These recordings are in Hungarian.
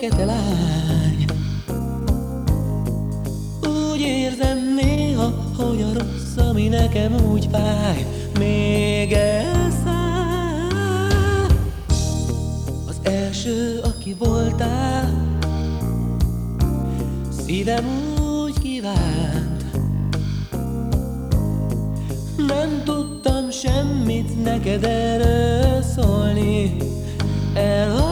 fekete lány. Úgy érzem néha, hogy a rossz, ami nekem úgy fáj Még elszáll. Az első, aki voltál Szívem úgy kívánt. Nem tudtam semmit neked erről szólni. Elhagyni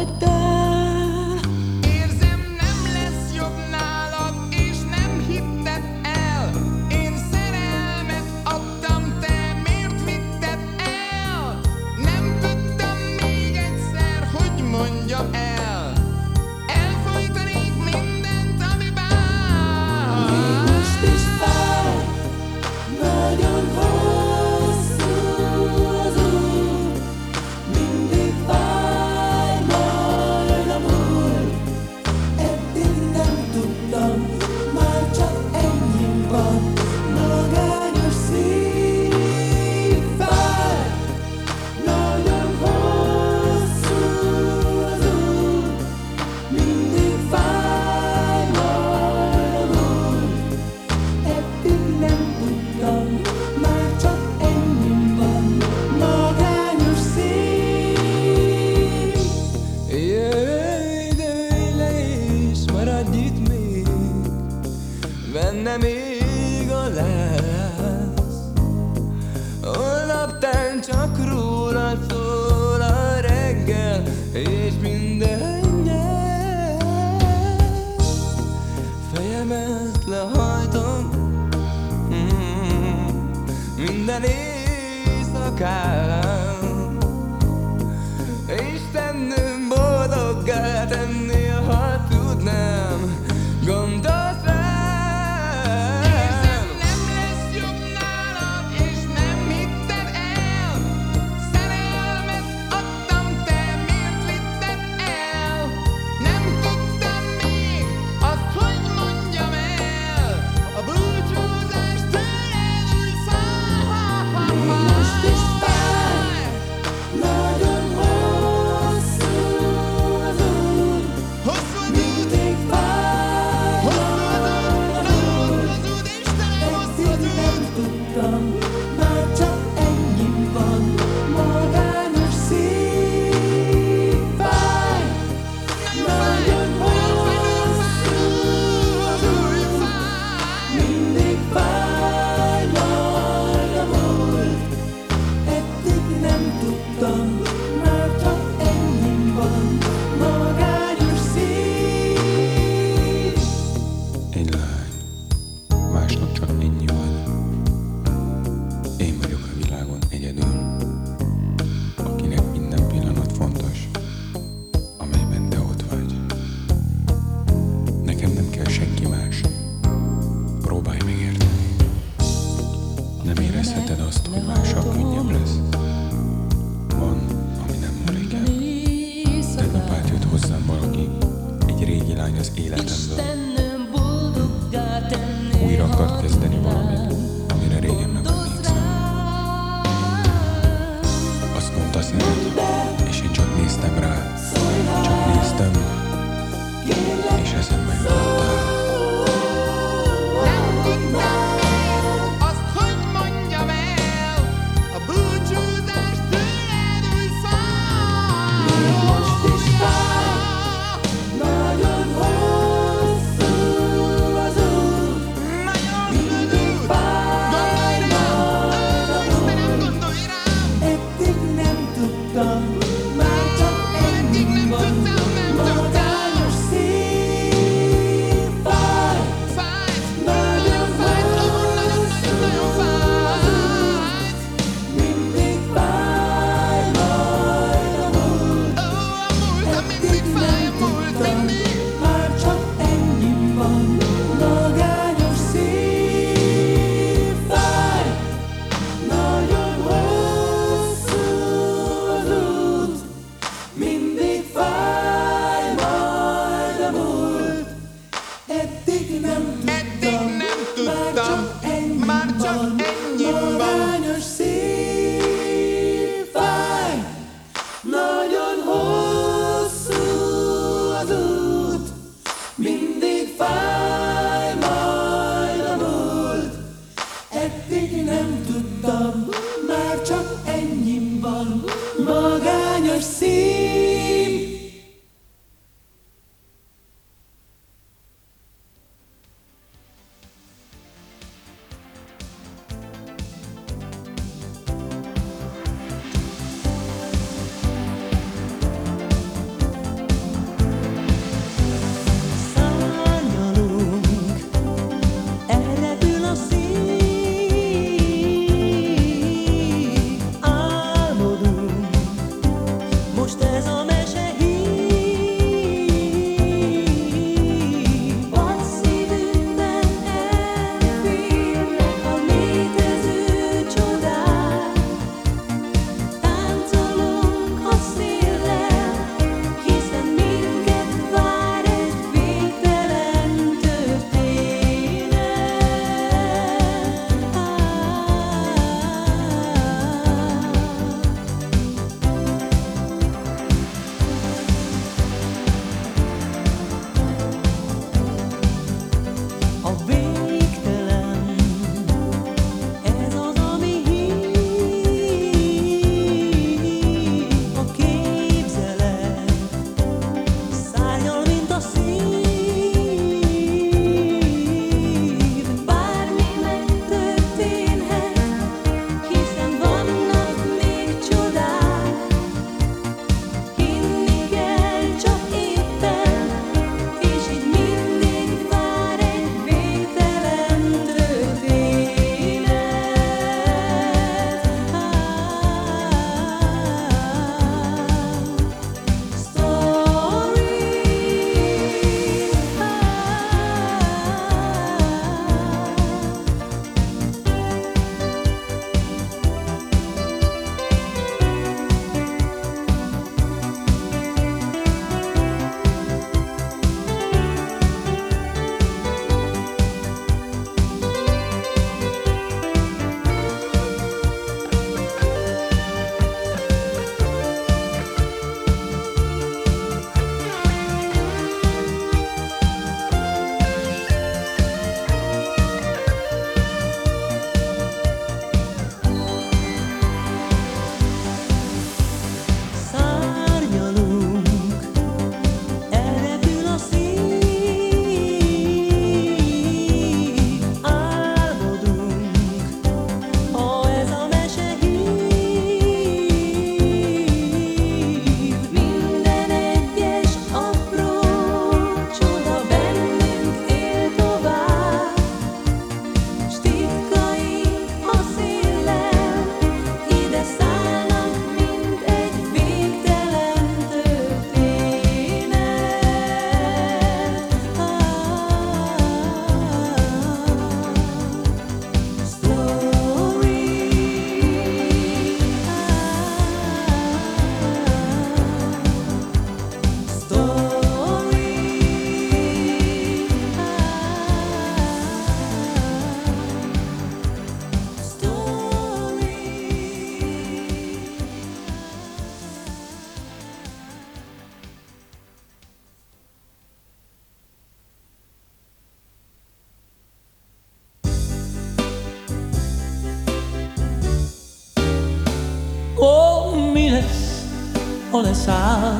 hol leszáll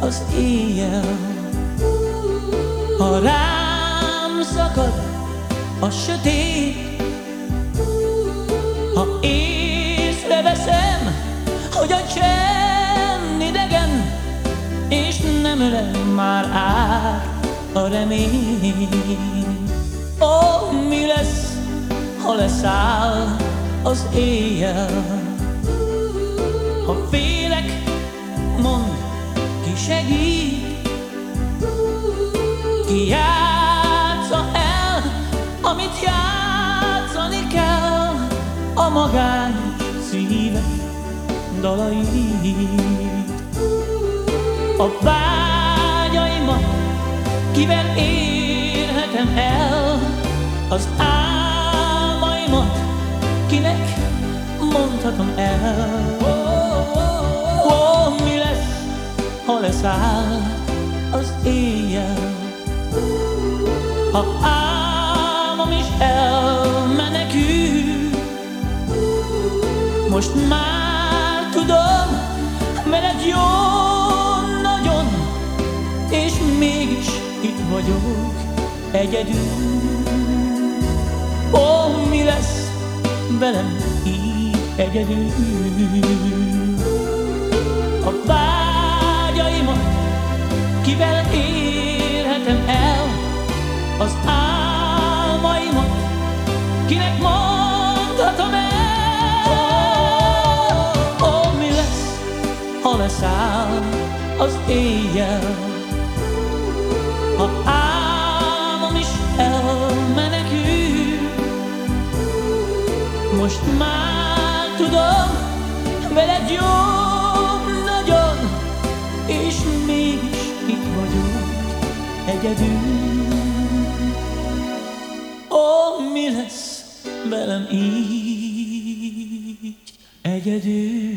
az éjjel. Ha rám szakad a sötét, ha észreveszem, hogy a csend idegen, és nem ölel már át a remény. Ó, mi lesz, ha leszáll az éjjel? Ha ki segít, ki játsza el, amit játszani kell, a magány szíve dalait. A vágyaimat kivel érhetem el, az álmaimat kinek mondhatom el. Ha leszáll az éjjel, ha álmom is elmenekül, most már tudom, veled jó nagyon, és mégis itt vagyok egyedül. Ó, mi lesz velem így egyedül? Vágyaimat kivel érhetem el, az álmaimat kinek mondhatom el? Ó, mi lesz, ha leszáll az éjjel, ha álmom is elmenekül, most már tudom, veled jó egyedül. Ó, mi lesz velem így egyedül?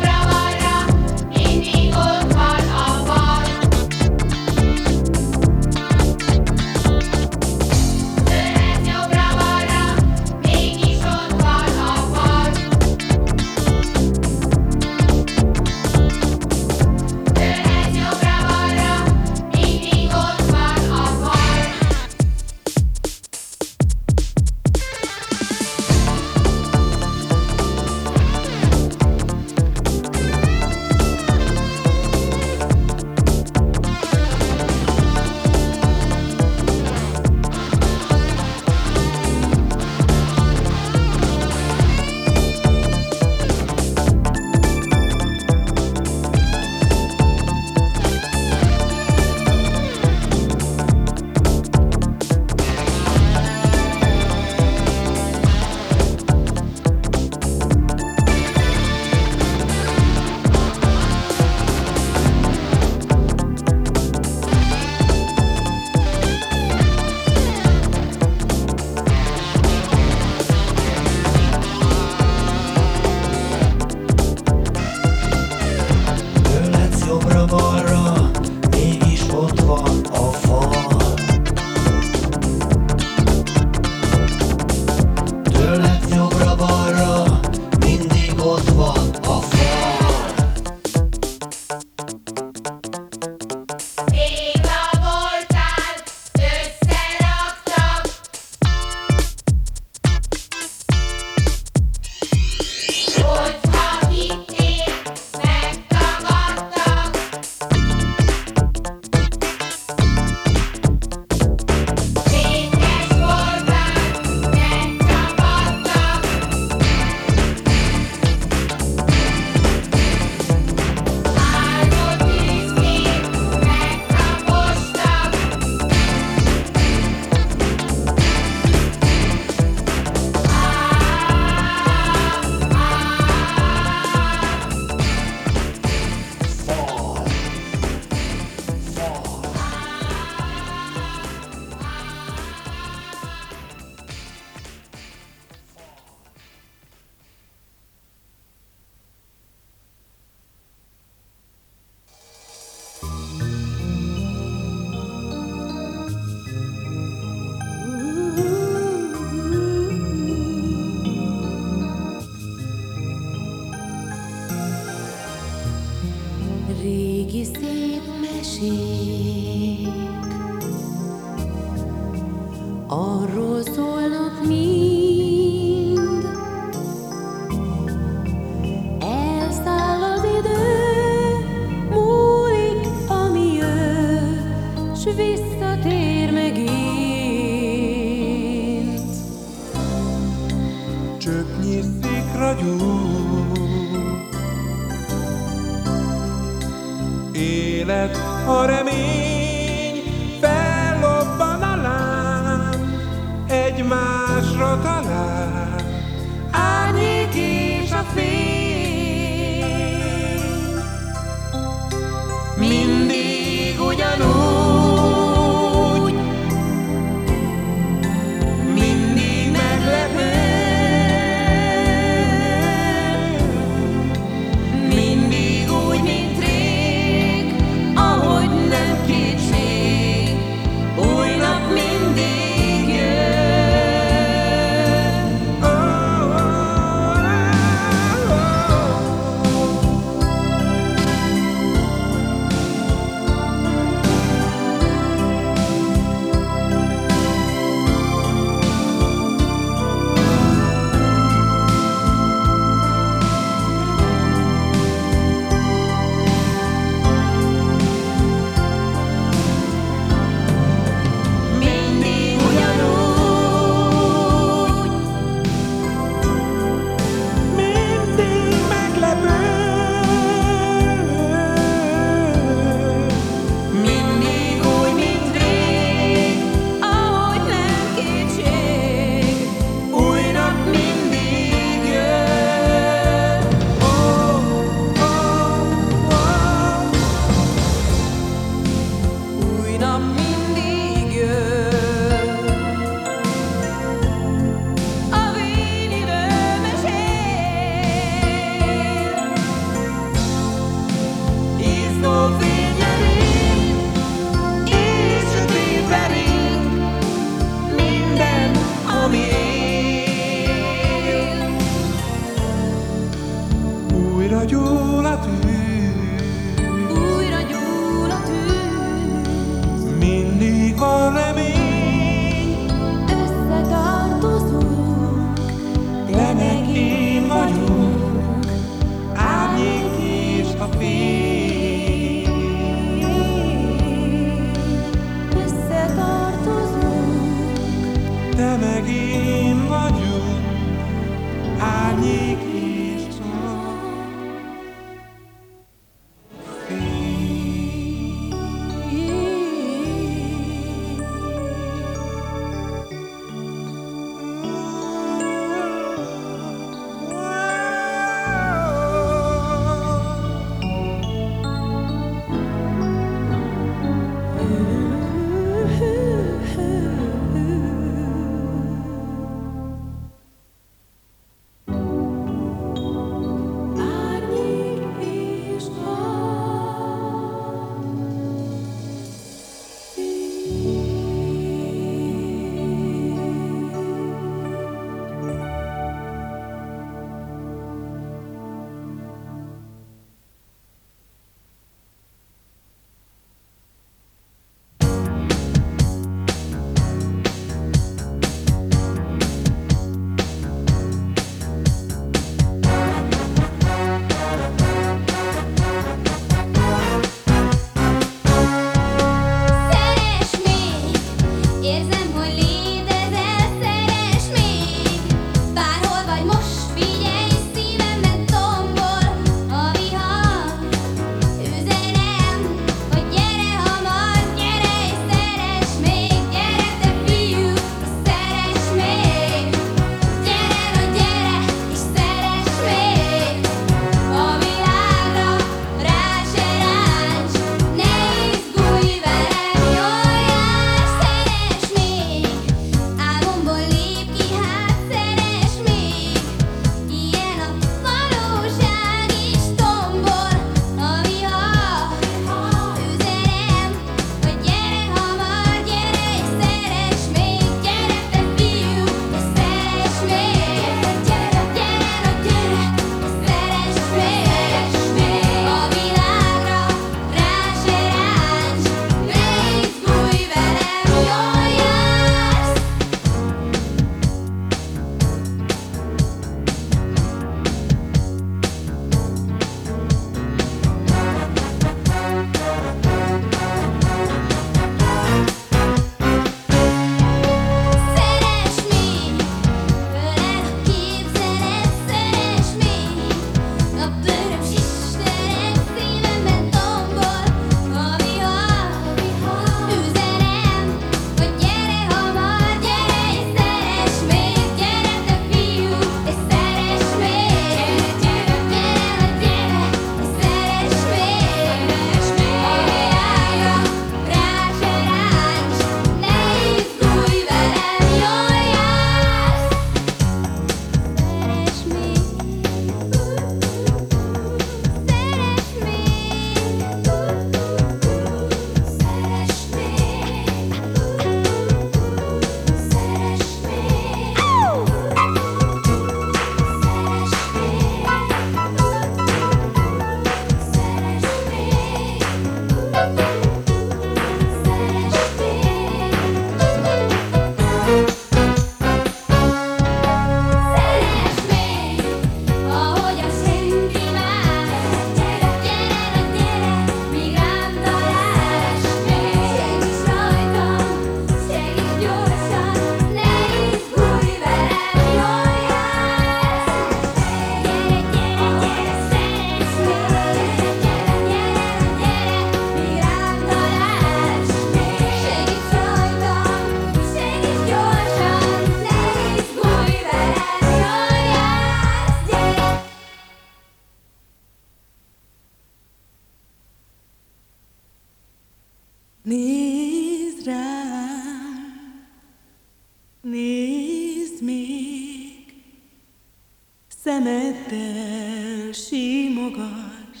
szemeddel simogass,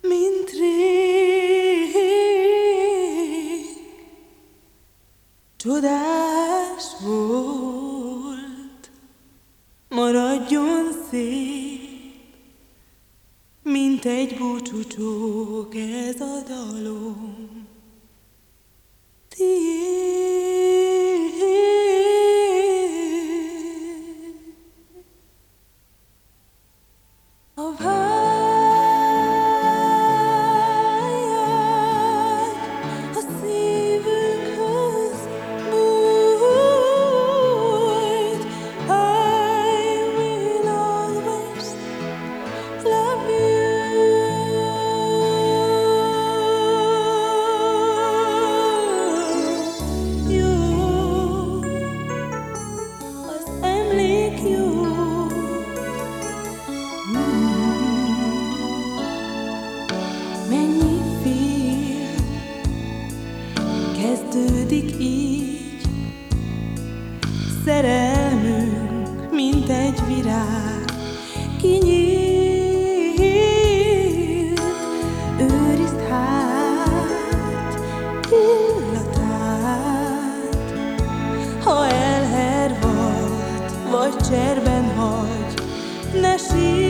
mint rég. Csodás volt, maradjon szép, mint egy búcsúcsó. ha elhervalt, vagy cserben hagy, ne sír.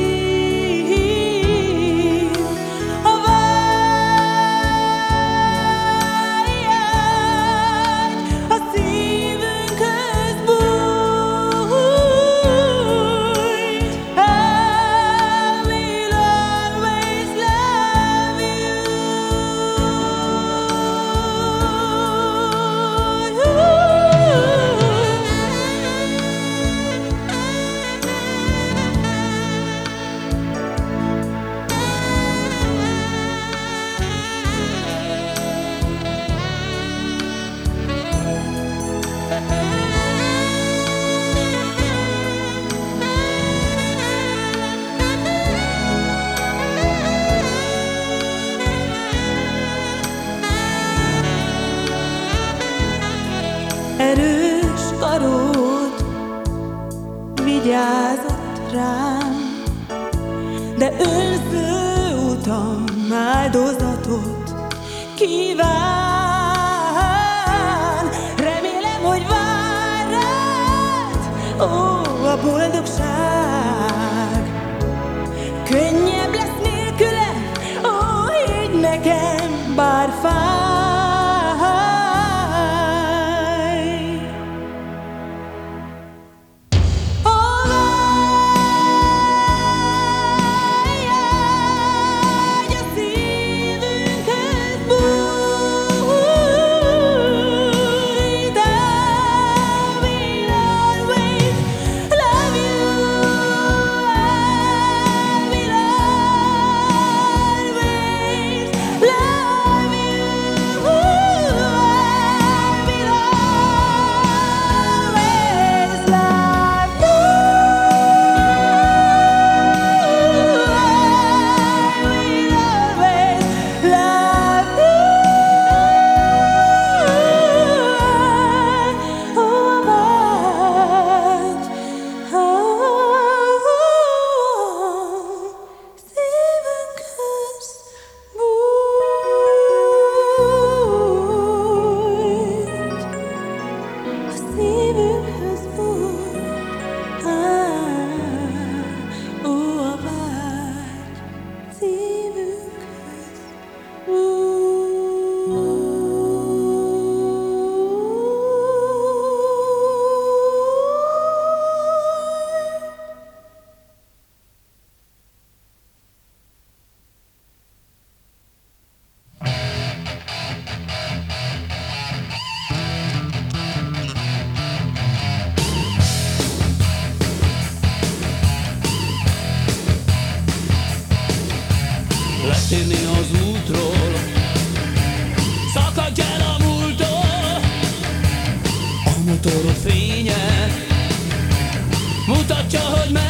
írni az útról Szakadj el a múltól. A motor fénye. Mutatja, hogy meg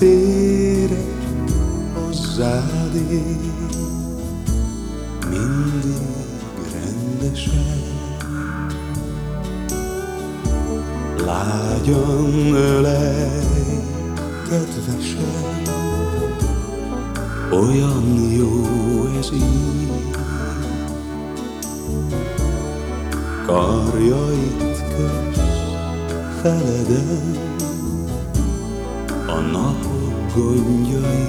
Visszatérek hozzád én. Mindig rendesen. Lágyan ölej, kedvesen. Olyan jó ez így. Karjait köz napok gondjai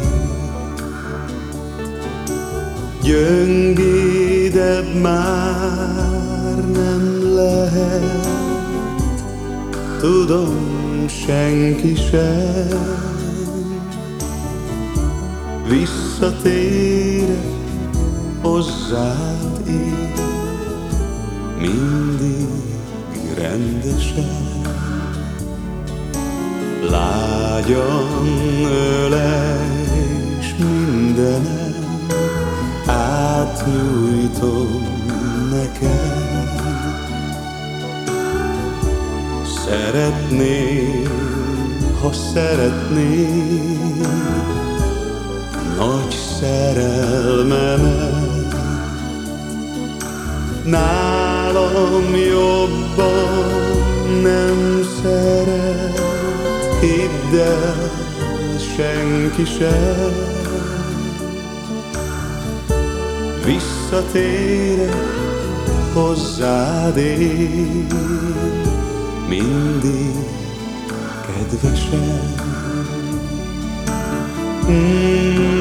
Gyöngédebb már nem lehet Tudom, senki sem Visszatérek hozzád én mindig rendesen. Lágyan ölej, s mindenem átnyújtom neked. Szeretném, ha szeretném, nagy szerelmemet, nálam jobban nem szeret, hidd senki sem. Visszatérek hozzád én, mindig kedvesen. Mm-hmm.